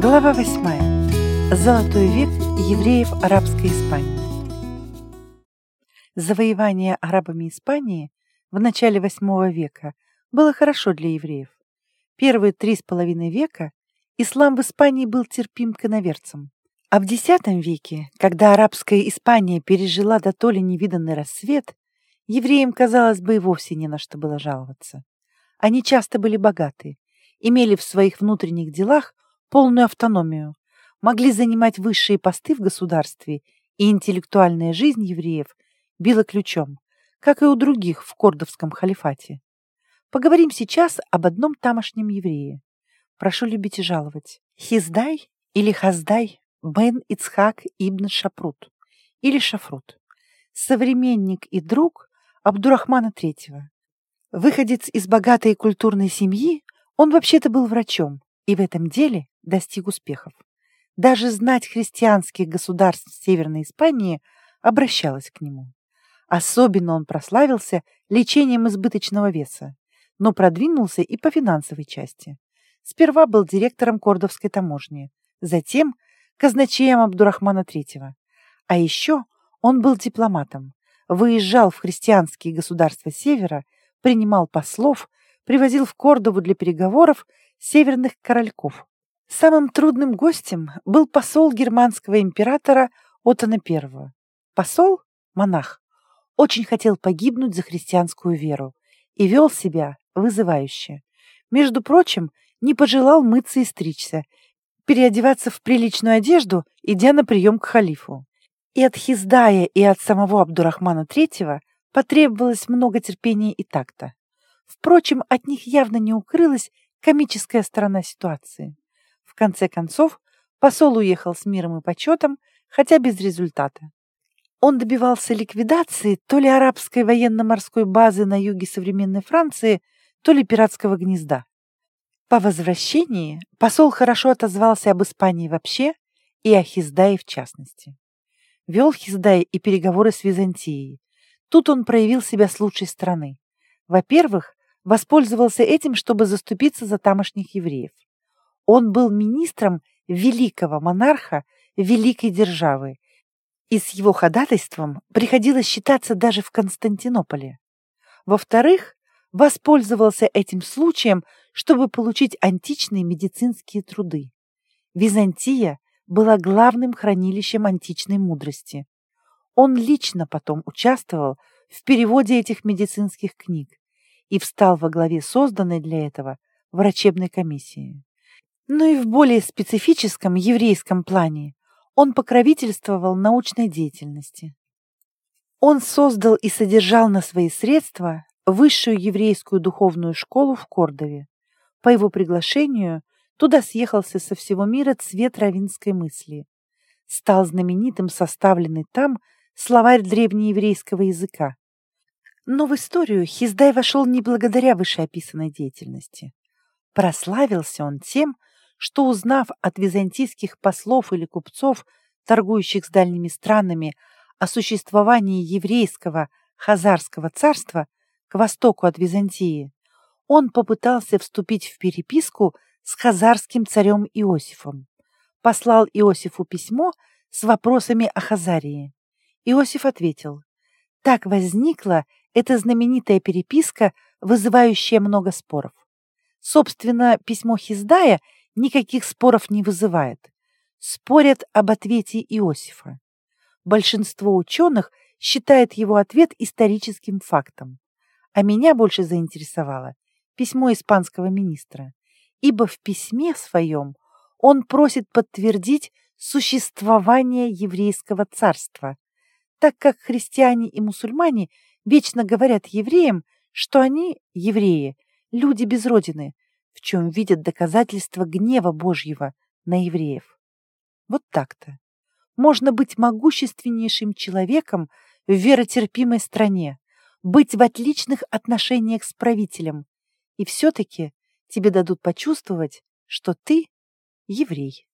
Глава 8. Золотой век евреев арабской Испании. Завоевание арабами Испании в начале VIII века было хорошо для евреев. Первые три с половиной века ислам в Испании был терпим к иноверцам. А в X веке, когда арабская Испания пережила до то ли невиданный рассвет, евреям, казалось бы, и вовсе не на что было жаловаться. Они часто были богаты, имели в своих внутренних делах полную автономию, могли занимать высшие посты в государстве, и интеллектуальная жизнь евреев била ключом, как и у других в Кордовском халифате. Поговорим сейчас об одном тамошнем еврее. Прошу любить и жаловать. Хиздай или Хаздай бен Ицхак ибн Шапрут или Шафрут, современник и друг Абдурахмана III. Выходец из богатой культурной семьи, он вообще-то был врачом и в этом деле достиг успехов. Даже знать христианских государств Северной Испании обращалась к нему. Особенно он прославился лечением избыточного веса, но продвинулся и по финансовой части. Сперва был директором Кордовской таможни, затем казначеем Абдурахмана III. А еще он был дипломатом, выезжал в христианские государства Севера, принимал послов, привозил в Кордову для переговоров северных корольков. Самым трудным гостем был посол германского императора Отона I. Посол, монах, очень хотел погибнуть за христианскую веру и вел себя вызывающе. Между прочим, не пожелал мыться и стричься, переодеваться в приличную одежду, идя на прием к халифу. И от Хиздая, и от самого Абдурахмана III потребовалось много терпения и такта. Впрочем, от них явно не укрылась комическая сторона ситуации конце концов, посол уехал с миром и почетом, хотя без результата. Он добивался ликвидации то ли арабской военно-морской базы на юге современной Франции, то ли пиратского гнезда. По возвращении посол хорошо отозвался об Испании вообще и о Хиздае в частности. Вел Хиздай и переговоры с Византией. Тут он проявил себя с лучшей стороны. Во-первых, воспользовался этим, чтобы заступиться за тамошних евреев. Он был министром великого монарха великой державы, и с его ходатайством приходилось считаться даже в Константинополе. Во-вторых, воспользовался этим случаем, чтобы получить античные медицинские труды. Византия была главным хранилищем античной мудрости. Он лично потом участвовал в переводе этих медицинских книг и встал во главе созданной для этого врачебной комиссии но и в более специфическом еврейском плане он покровительствовал научной деятельности. Он создал и содержал на свои средства высшую еврейскую духовную школу в Кордове. По его приглашению туда съехался со всего мира цвет равинской мысли. Стал знаменитым составленный там словарь древнееврейского языка. Но в историю Хиздай вошел не благодаря вышеописанной деятельности. Прославился он тем, что, узнав от византийских послов или купцов, торгующих с дальними странами, о существовании еврейского Хазарского царства к востоку от Византии, он попытался вступить в переписку с хазарским царем Иосифом. Послал Иосифу письмо с вопросами о Хазарии. Иосиф ответил, так возникла эта знаменитая переписка, вызывающая много споров. Собственно, письмо Хиздая – никаких споров не вызывает. Спорят об ответе Иосифа. Большинство ученых считает его ответ историческим фактом. А меня больше заинтересовало письмо испанского министра, ибо в письме своем он просит подтвердить существование еврейского царства, так как христиане и мусульмане вечно говорят евреям, что они, евреи, люди без родины, в чем видят доказательства гнева Божьего на евреев. Вот так-то. Можно быть могущественнейшим человеком в веротерпимой стране, быть в отличных отношениях с правителем, и все-таки тебе дадут почувствовать, что ты еврей.